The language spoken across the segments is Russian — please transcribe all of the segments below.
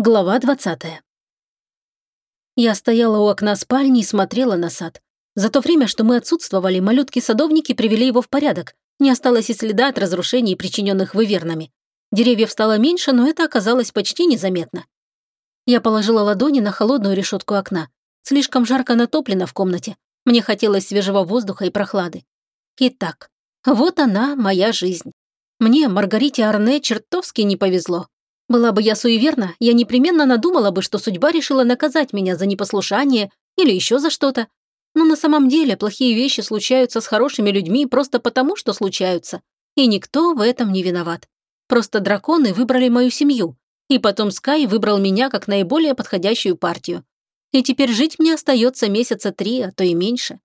Глава 20 Я стояла у окна спальни и смотрела на сад. За то время, что мы отсутствовали, малютки-садовники привели его в порядок. Не осталось и следа от разрушений, причиненных вывернами. Деревьев стало меньше, но это оказалось почти незаметно. Я положила ладони на холодную решетку окна. Слишком жарко натоплено в комнате. Мне хотелось свежего воздуха и прохлады. Итак, вот она, моя жизнь. Мне, Маргарите Арне, чертовски не повезло. Была бы я суеверна, я непременно надумала бы, что судьба решила наказать меня за непослушание или еще за что-то. Но на самом деле плохие вещи случаются с хорошими людьми просто потому, что случаются. И никто в этом не виноват. Просто драконы выбрали мою семью. И потом Скай выбрал меня как наиболее подходящую партию. И теперь жить мне остается месяца три, а то и меньше.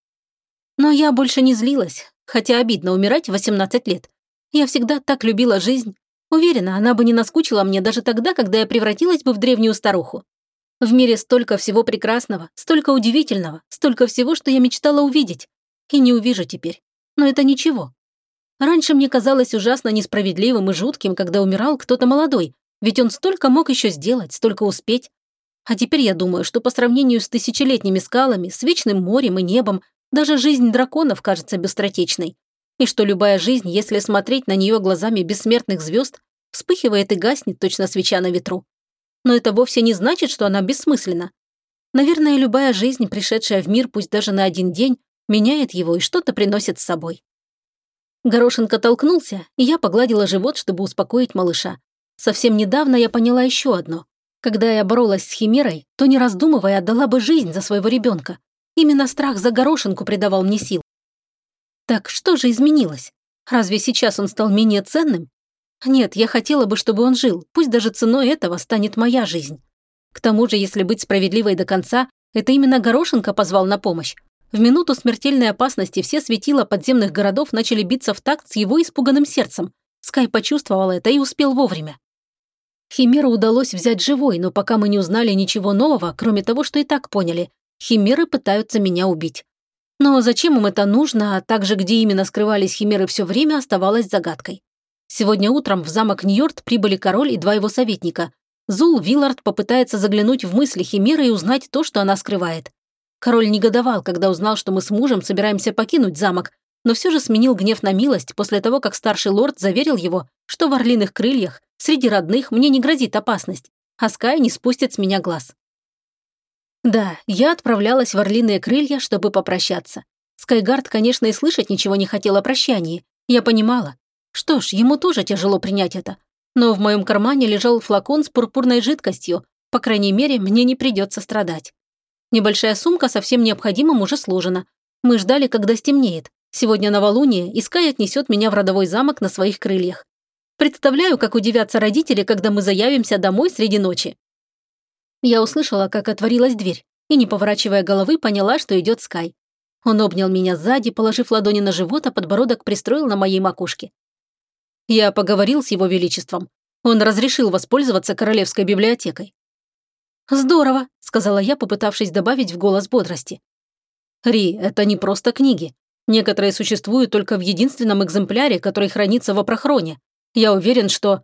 Но я больше не злилась, хотя обидно умирать в 18 лет. Я всегда так любила жизнь, Уверена, она бы не наскучила мне даже тогда, когда я превратилась бы в древнюю старуху. В мире столько всего прекрасного, столько удивительного, столько всего, что я мечтала увидеть. И не увижу теперь. Но это ничего. Раньше мне казалось ужасно несправедливым и жутким, когда умирал кто-то молодой, ведь он столько мог еще сделать, столько успеть. А теперь я думаю, что по сравнению с тысячелетними скалами, с вечным морем и небом, даже жизнь драконов кажется бестротечной и что любая жизнь, если смотреть на нее глазами бессмертных звезд, вспыхивает и гаснет точно свеча на ветру. Но это вовсе не значит, что она бессмысленна. Наверное, любая жизнь, пришедшая в мир, пусть даже на один день, меняет его и что-то приносит с собой. Горошинка толкнулся, и я погладила живот, чтобы успокоить малыша. Совсем недавно я поняла еще одно. Когда я боролась с Химерой, то, не раздумывая, отдала бы жизнь за своего ребенка. Именно страх за горошинку придавал мне сил. Так что же изменилось? Разве сейчас он стал менее ценным? Нет, я хотела бы, чтобы он жил, пусть даже ценой этого станет моя жизнь. К тому же, если быть справедливой до конца, это именно Горошенко позвал на помощь. В минуту смертельной опасности все светила подземных городов начали биться в такт с его испуганным сердцем. Скай почувствовал это и успел вовремя. Химеру удалось взять живой, но пока мы не узнали ничего нового, кроме того, что и так поняли. Химеры пытаются меня убить. Но зачем им это нужно, а также где именно скрывались химеры все время, оставалось загадкой. Сегодня утром в замок Ньорд прибыли король и два его советника. Зул Виллард попытается заглянуть в мысли химеры и узнать то, что она скрывает. Король негодовал, когда узнал, что мы с мужем собираемся покинуть замок, но все же сменил гнев на милость после того, как старший лорд заверил его, что в орлиных крыльях среди родных мне не грозит опасность, а Скай не спустит с меня глаз. Да, я отправлялась в орлиные крылья, чтобы попрощаться. Скайгард, конечно, и слышать ничего не хотел о прощании. Я понимала. Что ж, ему тоже тяжело принять это. Но в моем кармане лежал флакон с пурпурной жидкостью. По крайней мере, мне не придется страдать. Небольшая сумка со всем необходимым уже сложена. Мы ждали, когда стемнеет. Сегодня новолуние, и Скай отнесет меня в родовой замок на своих крыльях. Представляю, как удивятся родители, когда мы заявимся домой среди ночи. Я услышала, как отворилась дверь, и, не поворачивая головы, поняла, что идет Скай. Он обнял меня сзади, положив ладони на живот, а подбородок пристроил на моей макушке. Я поговорил с его величеством. Он разрешил воспользоваться королевской библиотекой. «Здорово», — сказала я, попытавшись добавить в голос бодрости. «Ри, это не просто книги. Некоторые существуют только в единственном экземпляре, который хранится в Апрохроне. Я уверен, что...»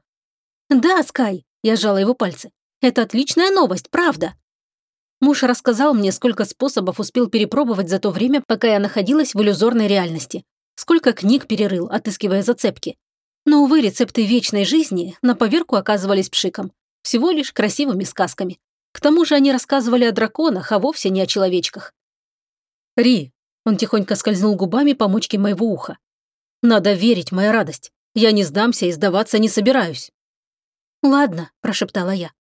«Да, Скай», — я сжала его пальцы. Это отличная новость, правда. Муж рассказал мне, сколько способов успел перепробовать за то время, пока я находилась в иллюзорной реальности. Сколько книг перерыл, отыскивая зацепки. Но, увы, рецепты вечной жизни на поверку оказывались пшиком. Всего лишь красивыми сказками. К тому же они рассказывали о драконах, а вовсе не о человечках. «Ри», — он тихонько скользнул губами по мочке моего уха. «Надо верить, моя радость. Я не сдамся и сдаваться не собираюсь». «Ладно», — прошептала я.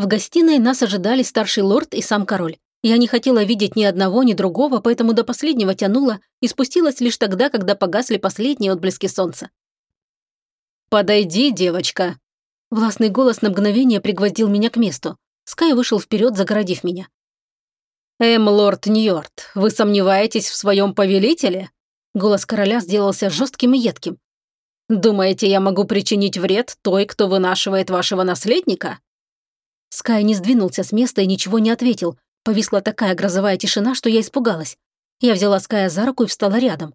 В гостиной нас ожидали старший лорд и сам король. Я не хотела видеть ни одного, ни другого, поэтому до последнего тянула и спустилась лишь тогда, когда погасли последние отблески солнца. «Подойди, девочка!» Властный голос на мгновение пригвоздил меня к месту. Скай вышел вперед, загородив меня. «Эм, лорд Ньорд, вы сомневаетесь в своем повелителе?» Голос короля сделался жестким и едким. «Думаете, я могу причинить вред той, кто вынашивает вашего наследника?» Скай не сдвинулся с места и ничего не ответил. Повисла такая грозовая тишина, что я испугалась. Я взяла Ская за руку и встала рядом.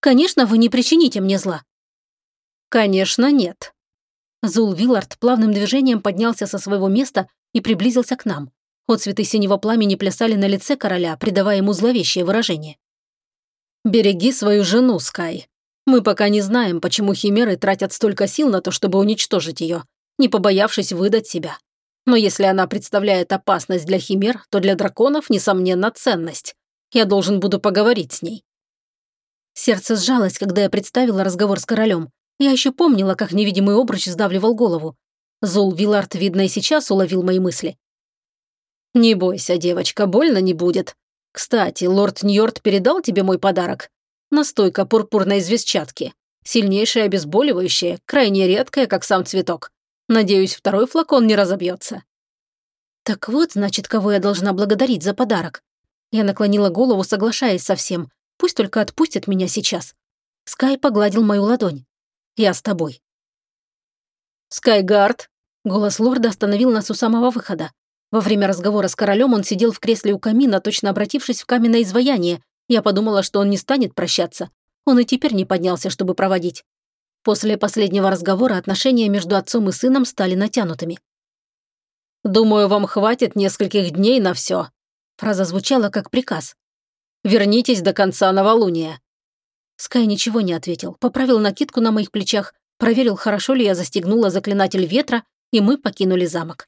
«Конечно, вы не причините мне зла». «Конечно, нет». Зул Виллард плавным движением поднялся со своего места и приблизился к нам. Отцветы синего пламени плясали на лице короля, придавая ему зловещее выражение. «Береги свою жену, Скай. Мы пока не знаем, почему химеры тратят столько сил на то, чтобы уничтожить ее, не побоявшись выдать себя. Но если она представляет опасность для химер, то для драконов, несомненно, ценность. Я должен буду поговорить с ней». Сердце сжалось, когда я представила разговор с королем. Я еще помнила, как невидимый обруч сдавливал голову. Зул Виллард, видно, и сейчас уловил мои мысли. «Не бойся, девочка, больно не будет. Кстати, лорд Ньорд передал тебе мой подарок. Настойка пурпурной звездчатки. Сильнейшее обезболивающее, крайне редкое, как сам цветок. Надеюсь, второй флакон не разобьется». Так вот, значит, кого я должна благодарить за подарок. Я наклонила голову, соглашаясь со всем. Пусть только отпустит меня сейчас. Скай погладил мою ладонь. Я с тобой. «Скайгард!» Голос лорда остановил нас у самого выхода. Во время разговора с королем он сидел в кресле у камина, точно обратившись в каменное изваяние. Я подумала, что он не станет прощаться. Он и теперь не поднялся, чтобы проводить. После последнего разговора отношения между отцом и сыном стали натянутыми. «Думаю, вам хватит нескольких дней на все. Фраза звучала как приказ. «Вернитесь до конца новолуния». Скай ничего не ответил, поправил накидку на моих плечах, проверил, хорошо ли я застегнула заклинатель ветра, и мы покинули замок.